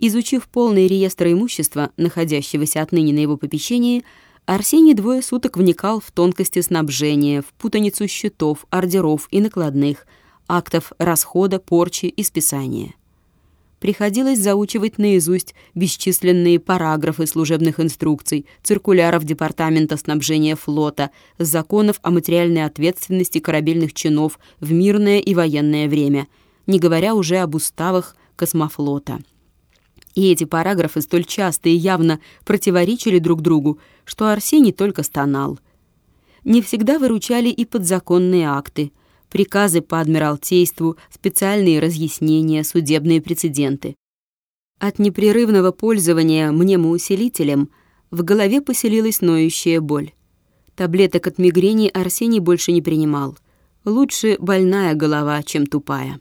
Изучив полный реестр имущества, находящегося отныне на его попечении, Арсений двое суток вникал в тонкости снабжения, в путаницу счетов, ордеров и накладных, актов расхода, порчи и списания. Приходилось заучивать наизусть бесчисленные параграфы служебных инструкций, циркуляров Департамента снабжения флота, законов о материальной ответственности корабельных чинов в мирное и военное время, не говоря уже об уставах космофлота. И эти параграфы столь часто и явно противоречили друг другу, что Арсений только стонал. Не всегда выручали и подзаконные акты, приказы по адмиралтейству, специальные разъяснения, судебные прецеденты. От непрерывного пользования мнемоусилителем в голове поселилась ноющая боль. Таблеток от мигрени Арсений больше не принимал. Лучше больная голова, чем тупая.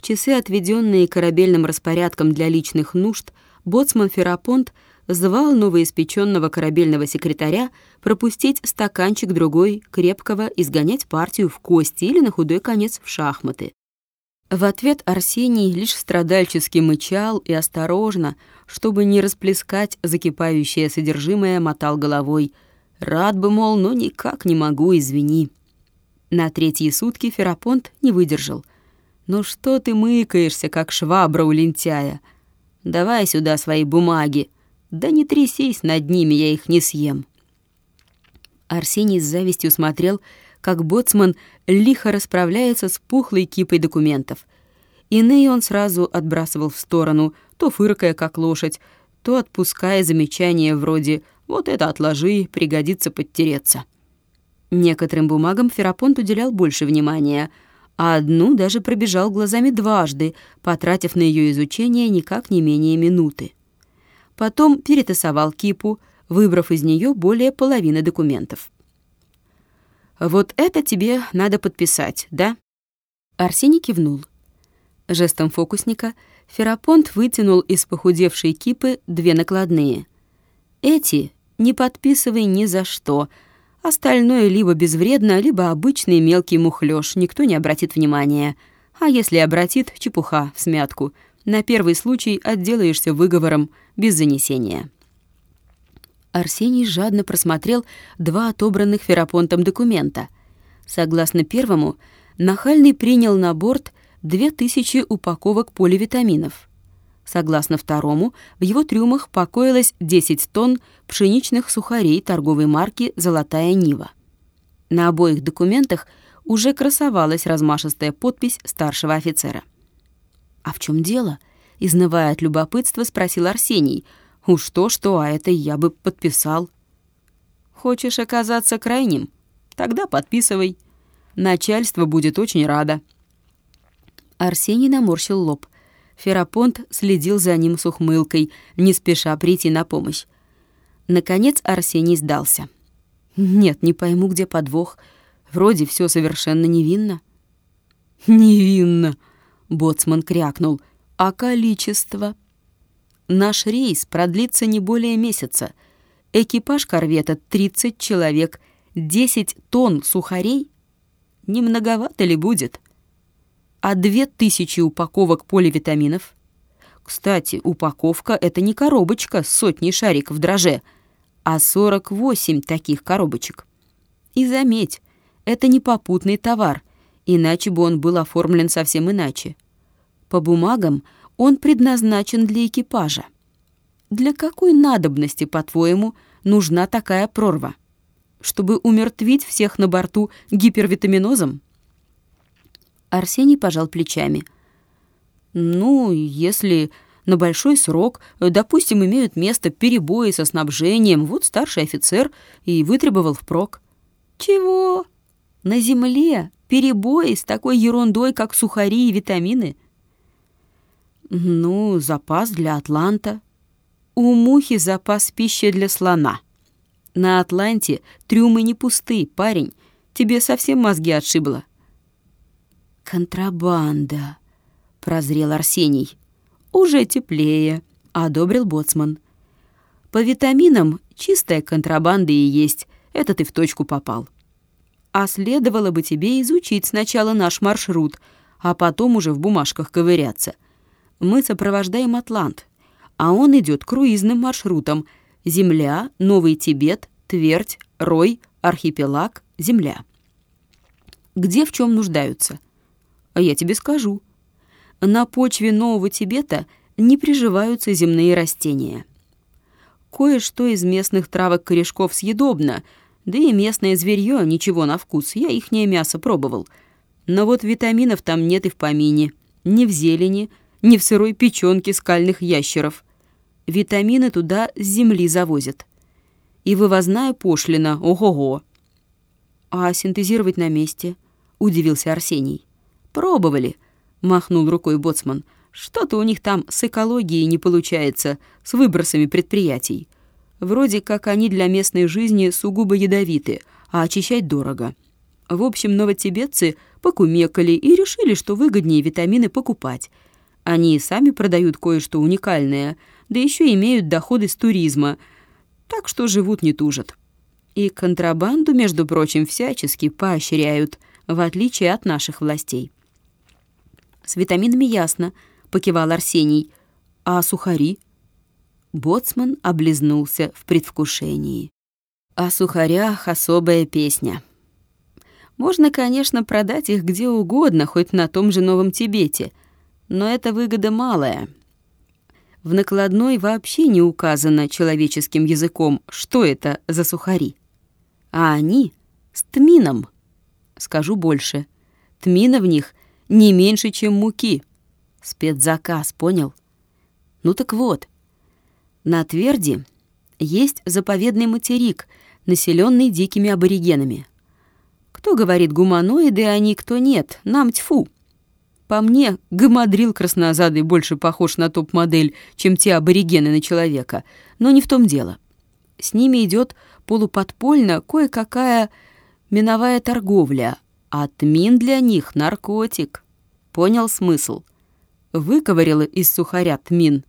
В часы, отведенные корабельным распорядком для личных нужд, боцман Ферапонт звал новоиспеченного корабельного секретаря пропустить стаканчик другой крепкого и сгонять партию в кости или на худой конец в шахматы. В ответ Арсений лишь страдальчески мычал и осторожно, чтобы не расплескать закипающее содержимое, мотал головой. «Рад бы, мол, но никак не могу, извини». На третьи сутки Ферапонт не выдержал. «Ну что ты мыкаешься, как швабра у лентяя? Давай сюда свои бумаги. Да не трясись над ними, я их не съем». Арсений с завистью смотрел, как боцман лихо расправляется с пухлой кипой документов. Иные он сразу отбрасывал в сторону, то фыркая, как лошадь, то отпуская замечания вроде «вот это отложи, пригодится подтереться». Некоторым бумагам Ферапонт уделял больше внимания — а одну даже пробежал глазами дважды, потратив на ее изучение никак не менее минуты. Потом перетасовал кипу, выбрав из нее более половины документов. «Вот это тебе надо подписать, да?» Арсений кивнул. Жестом фокусника Ферапонт вытянул из похудевшей кипы две накладные. «Эти не подписывай ни за что», Остальное либо безвредно, либо обычный мелкий мухлёж, никто не обратит внимания. А если обратит, чепуха, в смятку. На первый случай отделаешься выговором без занесения. Арсений жадно просмотрел два отобранных Ферапонтом документа. Согласно первому, Нахальный принял на борт 2000 упаковок поливитаминов. Согласно второму, в его трюмах покоилось 10 тонн пшеничных сухарей торговой марки «Золотая Нива». На обоих документах уже красовалась размашистая подпись старшего офицера. «А в чем дело?» — изнывая от любопытства, спросил Арсений. «Уж то-что, а это я бы подписал». «Хочешь оказаться крайним? Тогда подписывай. Начальство будет очень радо». Арсений наморщил лоб — Ферапонт следил за ним с ухмылкой, не спеша прийти на помощь. Наконец Арсений сдался. «Нет, не пойму, где подвох. Вроде все совершенно невинно». «Невинно», — боцман крякнул. «А количество?» «Наш рейс продлится не более месяца. Экипаж корвета — 30 человек, 10 тонн сухарей. Не многовато ли будет?» А две тысячи упаковок поливитаминов. Кстати, упаковка — это не коробочка с сотней шариков дроже, а 48 таких коробочек. И заметь, это не попутный товар, иначе бы он был оформлен совсем иначе. По бумагам он предназначен для экипажа. Для какой надобности, по-твоему, нужна такая прорва? Чтобы умертвить всех на борту гипервитаминозом? Арсений пожал плечами. «Ну, если на большой срок, допустим, имеют место перебои со снабжением, вот старший офицер и вытребовал впрок». «Чего? На земле перебои с такой ерундой, как сухари и витамины?» «Ну, запас для Атланта. У мухи запас пищи для слона. На Атланте трюмы не пусты, парень. Тебе совсем мозги отшибло. «Контрабанда», — прозрел Арсений. «Уже теплее», — одобрил Боцман. «По витаминам чистая контрабанда и есть, это ты в точку попал. А следовало бы тебе изучить сначала наш маршрут, а потом уже в бумажках ковыряться. Мы сопровождаем Атлант, а он идет круизным маршрутом. Земля, Новый Тибет, Твердь, Рой, Архипелаг, Земля. Где в чем нуждаются? А я тебе скажу. На почве Нового Тибета не приживаются земные растения. Кое-что из местных травок корешков съедобно, да и местное зверье ничего на вкус, я ихнее мясо пробовал. Но вот витаминов там нет и в помине, ни в зелени, ни в сырой печёнке скальных ящеров. Витамины туда с земли завозят. И вывозная пошлина, ого-го. А синтезировать на месте? Удивился Арсений. Пробовали, махнул рукой боцман. Что-то у них там с экологией не получается, с выбросами предприятий. Вроде как они для местной жизни сугубо ядовиты, а очищать дорого. В общем, новотибетцы покумекали и решили, что выгоднее витамины покупать. Они и сами продают кое-что уникальное, да еще имеют доходы с туризма, так что живут не тужат. И контрабанду, между прочим, всячески поощряют, в отличие от наших властей. С витаминами ясно —— покивал Арсений. «А сухари?» Боцман облизнулся в предвкушении. «О сухарях особая песня. Можно, конечно, продать их где угодно, хоть на том же Новом Тибете, но это выгода малая. В накладной вообще не указано человеческим языком, что это за сухари. А они с тмином. Скажу больше. Тмина в них не меньше, чем муки. Спецзаказ, понял? Ну так вот, на Тверди есть заповедный материк, населенный дикими аборигенами. Кто говорит гуманоиды, они кто нет, нам тьфу. По мне, гамадрил краснозадый больше похож на топ-модель, чем те аборигены на человека. Но не в том дело. С ними идет полуподпольно кое-какая миновая торговля, а для них — наркотик. Понял смысл? выковыряла из сухаря тмин.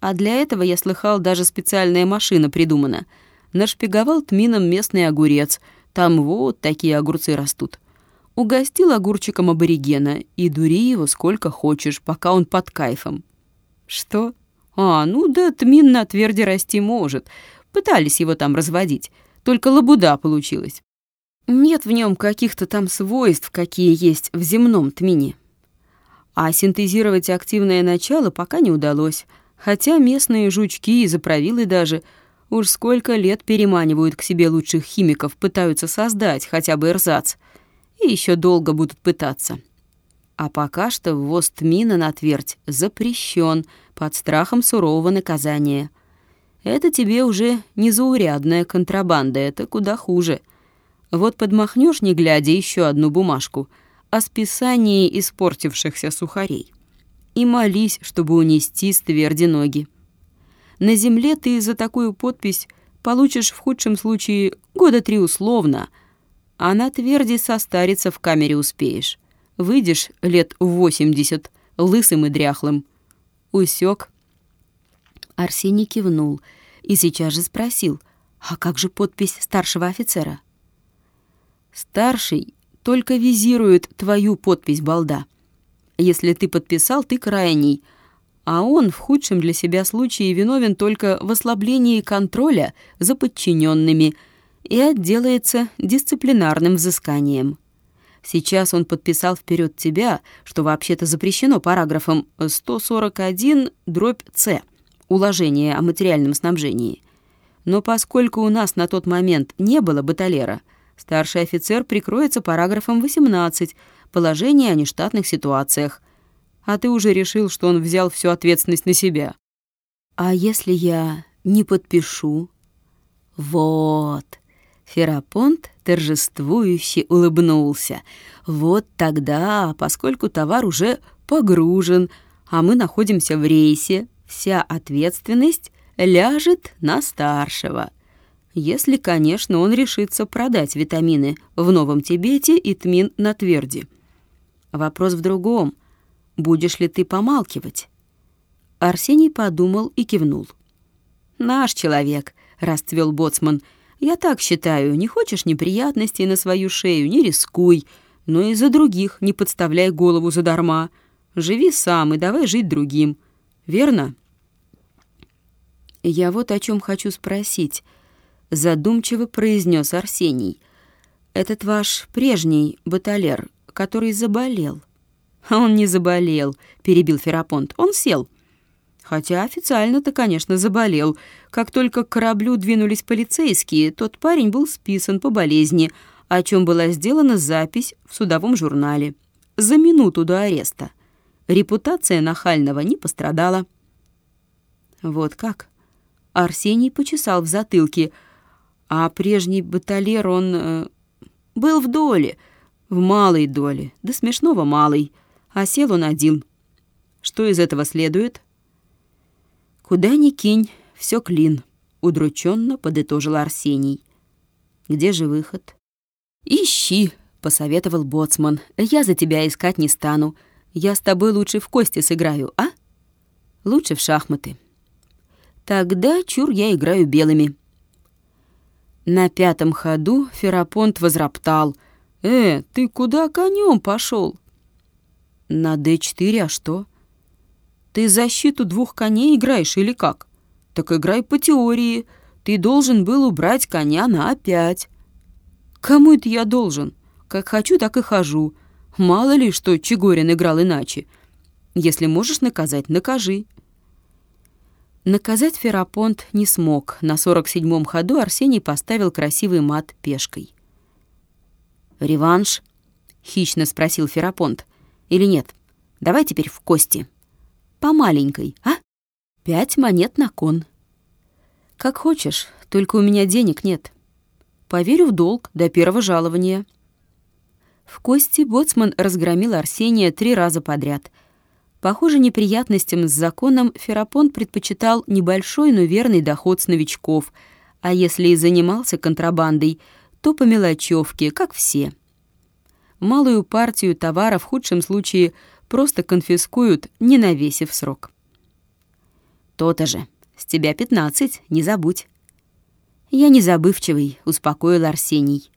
А для этого, я слыхал, даже специальная машина придумана. Нашпиговал тмином местный огурец. Там вот такие огурцы растут. Угостил огурчиком аборигена и дури его сколько хочешь, пока он под кайфом. Что? А, ну да, тмин на тверде расти может. Пытались его там разводить. Только лабуда получилась. Нет в нем каких-то там свойств, какие есть в земном тмине. А синтезировать активное начало пока не удалось, хотя местные жучки и заправилы даже уж сколько лет переманивают к себе лучших химиков, пытаются создать хотя бы эрзац, и еще долго будут пытаться. А пока что ввоз тмина на твердь запрещен под страхом сурового наказания. Это тебе уже не заурядная контрабанда, это куда хуже. Вот подмахнешь, не глядя, еще одну бумажку — о списании испортившихся сухарей. И молись, чтобы унести с тверди ноги. На земле ты за такую подпись получишь в худшем случае года три условно, а на тверди состариться в камере успеешь. Выйдешь лет восемьдесят, лысым и дряхлым. Усек. Арсений кивнул и сейчас же спросил, а как же подпись старшего офицера? Старший только визирует твою подпись, балда. Если ты подписал, ты крайний, а он в худшем для себя случае виновен только в ослаблении контроля за подчиненными и отделается дисциплинарным взысканием. Сейчас он подписал вперед тебя, что вообще-то запрещено параграфом 141 дробь С уложение о материальном снабжении. Но поскольку у нас на тот момент не было баталера, Старший офицер прикроется параграфом 18 «Положение о нештатных ситуациях». А ты уже решил, что он взял всю ответственность на себя. А если я не подпишу? Вот. Ферапонт торжествующе улыбнулся. Вот тогда, поскольку товар уже погружен, а мы находимся в рейсе, вся ответственность ляжет на старшего. Если, конечно, он решится продать витамины в Новом Тибете и тмин на тверди. Вопрос в другом. Будешь ли ты помалкивать? Арсений подумал и кивнул. «Наш человек», — расцвел боцман. «Я так считаю, не хочешь неприятностей на свою шею, не рискуй, но и за других не подставляй голову задарма. Живи сам и давай жить другим. верно?» «Я вот о чем хочу спросить», — задумчиво произнес Арсений. «Этот ваш прежний баталер, который заболел». «А он не заболел», — перебил Ферапонт. «Он сел». Хотя официально-то, конечно, заболел. Как только к кораблю двинулись полицейские, тот парень был списан по болезни, о чем была сделана запись в судовом журнале. За минуту до ареста. Репутация нахального не пострадала. Вот как? Арсений почесал в затылке. А прежний баталер, он... Э, был в доле. В малой доле. Да смешного малой. А сел он один. Что из этого следует? Куда ни кинь, все клин. Удрученно подытожил Арсений. Где же выход? Ищи, посоветовал боцман. Я за тебя искать не стану. Я с тобой лучше в кости сыграю, а? Лучше в шахматы. Тогда чур я играю белыми. На пятом ходу Ферапонт возроптал. «Э, ты куда конем пошел? «На Д4, а что?» «Ты защиту двух коней играешь или как?» «Так играй по теории. Ты должен был убрать коня на А5». «Кому это я должен? Как хочу, так и хожу. Мало ли, что Чегорин играл иначе. Если можешь наказать, накажи». Наказать Ферапонт не смог. На 47-м ходу Арсений поставил красивый мат пешкой. «Реванш?» — хищно спросил Ферапонт. «Или нет? Давай теперь в кости. По маленькой, а? Пять монет на кон». «Как хочешь, только у меня денег нет. Поверю в долг до первого жалования». В кости боцман разгромил Арсения три раза подряд — Похоже, неприятностям с законом Ферапонт предпочитал небольшой, но верный доход с новичков, а если и занимался контрабандой, то по мелочевке, как все. Малую партию товара в худшем случае просто конфискуют, не навесив срок. «То-то же. С тебя пятнадцать, не забудь». «Я не забывчивый», — успокоил Арсений.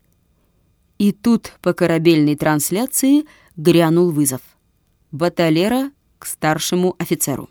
И тут по корабельной трансляции грянул вызов. Баталера к старшему офицеру.